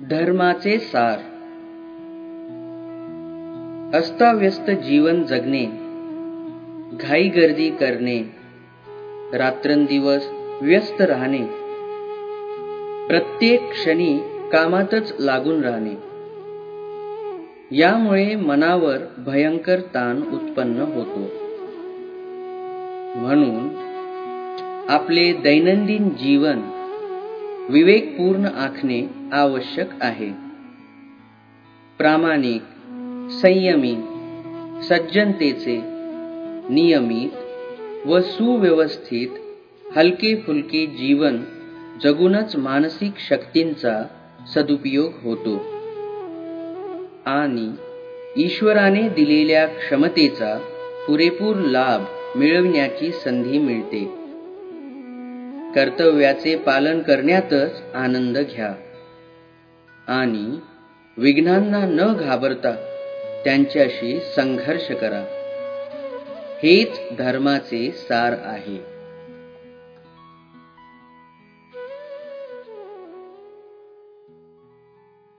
धर्माचे सार. अस्ताव्यस्त जीवन जगणे. घाई गर्दी करणे. रात्रंदिवस व्यस्त राहणे. प्रत्येक क्षणी कामातच लागून राहणे. यामुळे मनावर भयंकर ताण उत्पन्न होतो. म्हणून आपले दैनंदिन जीवन विवेकपूर्ण आखणे आवश्यक आहे. प्रामाणिक संयमी सज्जनतेचे नियमित व सुव्यवस्थित हलके फुलके जीवन जगूनच मानसिक शक्तींचा सदुपयोग होतो. आणि ईश्वराने दिलेल्या क्षमतेचा पुरेपूर लाभ मिळवण्याची संधी मिळते. कर्तव्याचे पालन करण्यातच आनंद घ्या. आणि विघ्नांना न घाबरता त्यांच्याशी संघर्ष करा. हेच धर्माचे सार आहे.